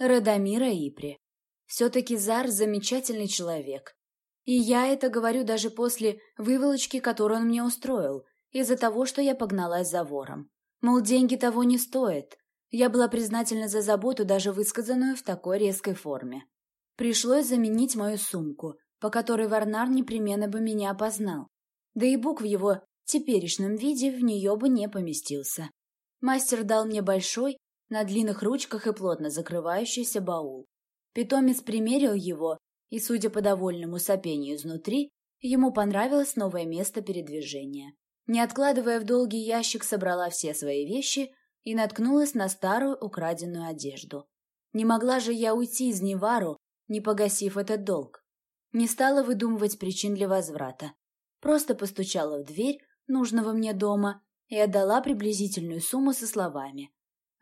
Радомира Ипри. Все-таки Зар замечательный человек. И я это говорю даже после выволочки, которую он мне устроил, из-за того, что я погналась за вором. Мол, деньги того не стоят. Я была признательна за заботу, даже высказанную в такой резкой форме. Пришлось заменить мою сумку, по которой Варнар непременно бы меня опознал. Да и Бук в его теперешнем виде в нее бы не поместился. Мастер дал мне большой, на длинных ручках и плотно закрывающийся баул. Питомец примерил его, и, судя по довольному сопению изнутри, ему понравилось новое место передвижения. Не откладывая в долгий ящик, собрала все свои вещи и наткнулась на старую украденную одежду. Не могла же я уйти из Невару, не погасив этот долг. Не стала выдумывать причин для возврата. Просто постучала в дверь нужного мне дома и отдала приблизительную сумму со словами.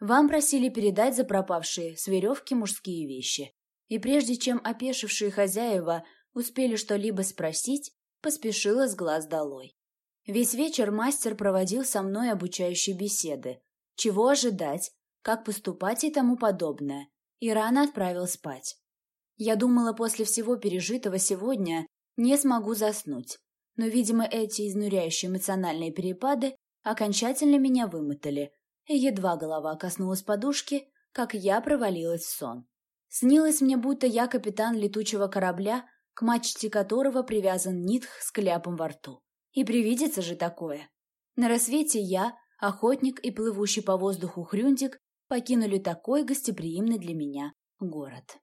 «Вам просили передать за пропавшие с веревки мужские вещи». И прежде чем опешившие хозяева успели что-либо спросить, поспешила с глаз долой. Весь вечер мастер проводил со мной обучающие беседы. Чего ожидать, как поступать и тому подобное. И рано отправил спать. Я думала, после всего пережитого сегодня не смогу заснуть. Но, видимо, эти изнуряющие эмоциональные перепады окончательно меня вымотали, едва голова коснулась подушки, как я провалилась в сон. Снилось мне, будто я капитан летучего корабля, к мачте которого привязан нитх с кляпом во рту. И привидится же такое. На рассвете я, охотник и плывущий по воздуху хрюндик покинули такой гостеприимный для меня город.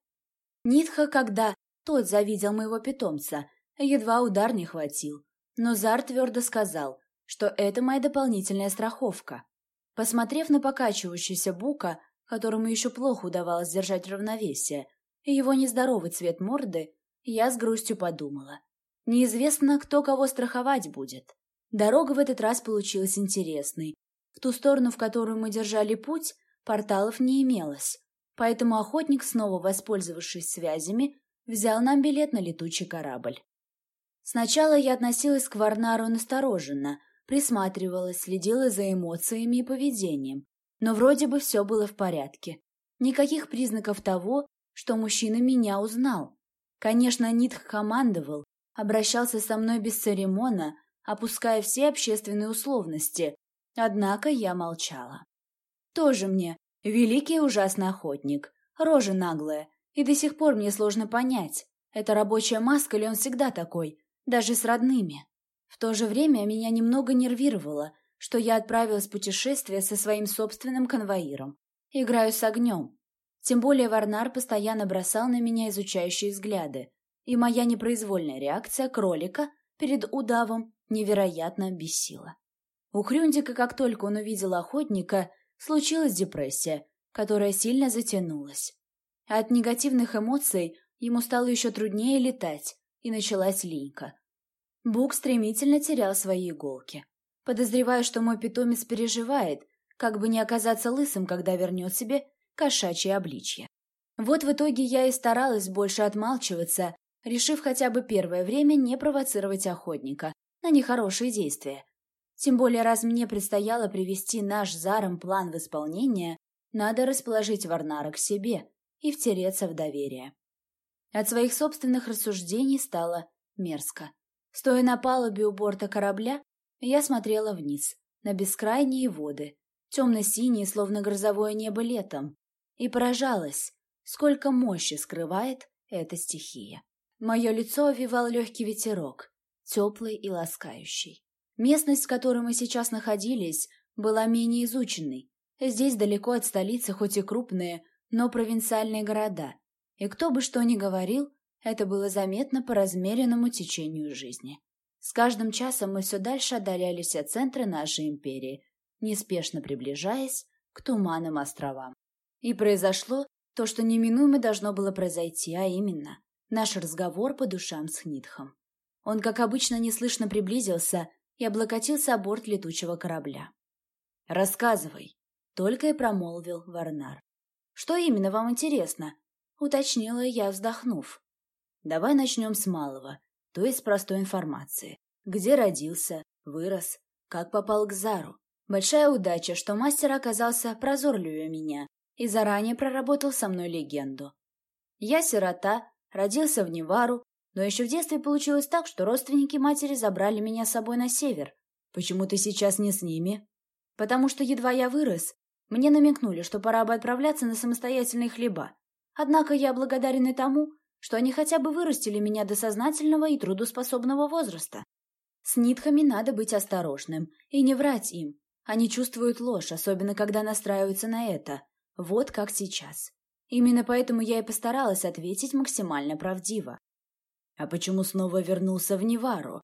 Нитха, когда тот завидел моего питомца, едва удар не хватил. Но Зар твердо сказал, что это моя дополнительная страховка. Посмотрев на покачивающийся Бука, которому еще плохо удавалось держать равновесие, и его нездоровый цвет морды, я с грустью подумала. Неизвестно, кто кого страховать будет. Дорога в этот раз получилась интересной. В ту сторону, в которую мы держали путь, порталов не имелось. Поэтому охотник, снова воспользовавшись связями, взял нам билет на летучий корабль. Сначала я относилась к Варнару настороженно, присматривалась, следила за эмоциями и поведением. Но вроде бы все было в порядке. Никаких признаков того, что мужчина меня узнал. Конечно, Нитх командовал, обращался со мной без церемона, опуская все общественные условности, однако я молчала. Тоже мне великий ужасный охотник, рожа наглая, и до сих пор мне сложно понять, это рабочая маска или он всегда такой, даже с родными. В то же время меня немного нервировало, что я отправилась в путешествие со своим собственным конвоиром. Играю с огнем. Тем более Варнар постоянно бросал на меня изучающие взгляды, и моя непроизвольная реакция кролика перед удавом невероятно бесила. У Хрюндика, как только он увидел охотника, случилась депрессия, которая сильно затянулась. От негативных эмоций ему стало еще труднее летать, и началась линька. Бук стремительно терял свои иголки. Подозреваю, что мой питомец переживает, как бы не оказаться лысым, когда вернет себе кошачье обличье. Вот в итоге я и старалась больше отмалчиваться решив хотя бы первое время не провоцировать охотника на нехорошие действия. Тем более, раз мне предстояло привести наш Заром план в исполнение, надо расположить Варнара к себе и втереться в доверие. От своих собственных рассуждений стало мерзко. Стоя на палубе у борта корабля, я смотрела вниз, на бескрайние воды, темно-синие, словно грозовое небо летом, и поражалась, сколько мощи скрывает эта стихия. Мое лицо овивал легкий ветерок, теплый и ласкающий. Местность, в которой мы сейчас находились, была менее изученной. Здесь далеко от столицы хоть и крупные, но провинциальные города. И кто бы что ни говорил, это было заметно по размеренному течению жизни. С каждым часом мы все дальше отдалялись от центра нашей империи, неспешно приближаясь к Туманным островам. И произошло то, что неминуемо должно было произойти, а именно наш разговор по душам с Хнитхом. Он, как обычно, неслышно приблизился и облокотился о борт летучего корабля. «Рассказывай», — только и промолвил Варнар. «Что именно вам интересно?» — уточнила я, вздохнув. «Давай начнем с малого, то есть простой информации. Где родился, вырос, как попал к Зару. Большая удача, что мастер оказался прозорливее меня и заранее проработал со мной легенду. Я сирота, родился в Невару, но еще в детстве получилось так, что родственники матери забрали меня с собой на север. Почему ты сейчас не с ними? Потому что едва я вырос, мне намекнули, что пора бы отправляться на самостоятельные хлеба. Однако я благодарен и тому, что они хотя бы вырастили меня до сознательного и трудоспособного возраста. С нитхами надо быть осторожным и не врать им. Они чувствуют ложь, особенно когда настраиваются на это. Вот как сейчас. Именно поэтому я и постаралась ответить максимально правдиво. «А почему снова вернулся в Невару?»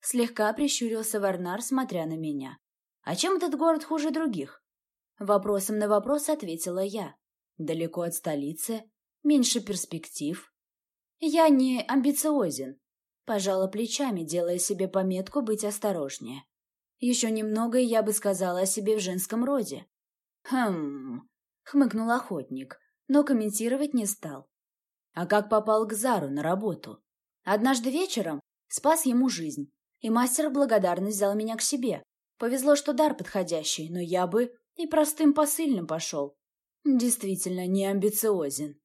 Слегка прищурился Варнар, смотря на меня. «А чем этот город хуже других?» Вопросом на вопрос ответила я. «Далеко от столицы, меньше перспектив». «Я не амбициозен», — пожала плечами, делая себе пометку быть осторожнее. Еще немного, и я бы сказала о себе в женском роде. «Хм...» — хмыкнул охотник, но комментировать не стал. «А как попал к Зару на работу?» «Однажды вечером спас ему жизнь, и мастер благодарность взял меня к себе. Повезло, что дар подходящий, но я бы и простым посыльным пошел. Действительно, не амбициозен.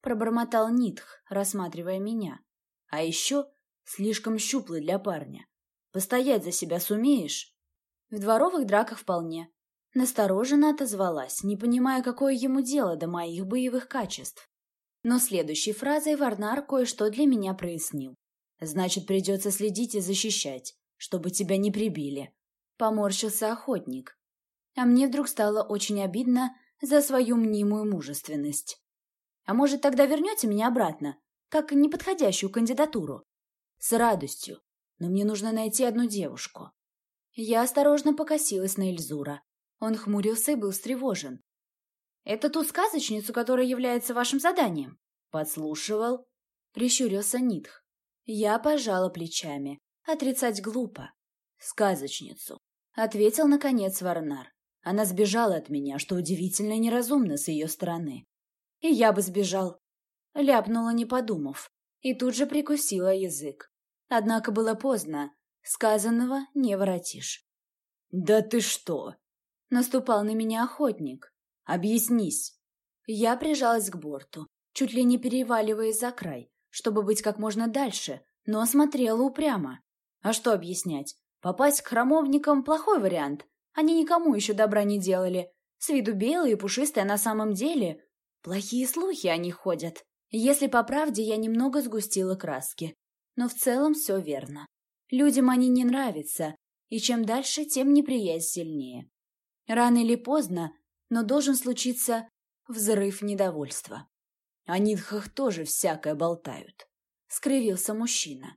Пробормотал Нитх, рассматривая меня. А еще слишком щуплый для парня. Постоять за себя сумеешь? В дворовых драках вполне. Настороженно отозвалась, не понимая, какое ему дело до моих боевых качеств. Но следующей фразой Варнар кое-что для меня прояснил. Значит, придется следить и защищать, чтобы тебя не прибили. Поморщился охотник. А мне вдруг стало очень обидно за свою мнимую мужественность. А может, тогда вернете меня обратно, как неподходящую кандидатуру? С радостью. Но мне нужно найти одну девушку. Я осторожно покосилась на Эльзура. Он хмурился и был встревожен. «Это ту сказочницу, которая является вашим заданием?» «Подслушивал?» Прищурился Нитх. Я пожала плечами. Отрицать глупо. «Сказочницу», — ответил, наконец, Варнар. Она сбежала от меня, что удивительно неразумно с ее стороны. И я бы сбежал. Ляпнула, не подумав, и тут же прикусила язык. Однако было поздно. Сказанного не воротишь. «Да ты что?» Наступал на меня охотник. «Объяснись». Я прижалась к борту, чуть ли не переваливаясь за край, чтобы быть как можно дальше, но смотрела упрямо. А что объяснять? Попасть к храмовникам – плохой вариант. Они никому еще добра не делали. С виду белые и пушистые, а на самом деле плохие слухи о них ходят. Если по правде, я немного сгустила краски. Но в целом все верно. Людям они не нравятся, и чем дальше, тем неприязнь сильнее. Рано или поздно, но должен случиться взрыв недовольства. О нитхах тоже всякое болтают. Скривился мужчина.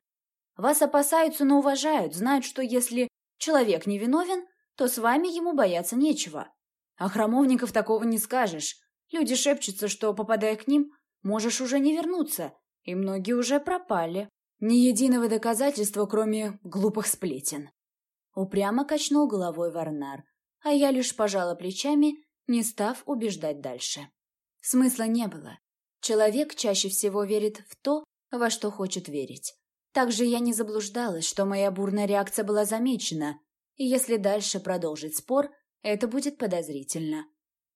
Вас опасаются, но уважают, знают, что если человек невиновен, то с вами ему бояться нечего. А храмовников такого не скажешь. Люди шепчутся, что, попадая к ним, можешь уже не вернуться, и многие уже пропали. Ни единого доказательства, кроме глупых сплетен. Упрямо качнул головой Варнар, а я лишь пожала плечами, не став убеждать дальше. Смысла не было. Человек чаще всего верит в то, во что хочет верить. Также я не заблуждалась, что моя бурная реакция была замечена, и если дальше продолжить спор, это будет подозрительно.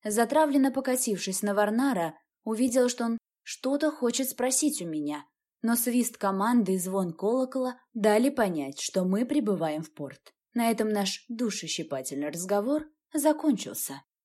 Затравленно покосившись на Варнара, увидел, что он что-то хочет спросить у меня, но свист команды и звон колокола дали понять, что мы прибываем в порт. На этом наш душещипательный разговор закончился.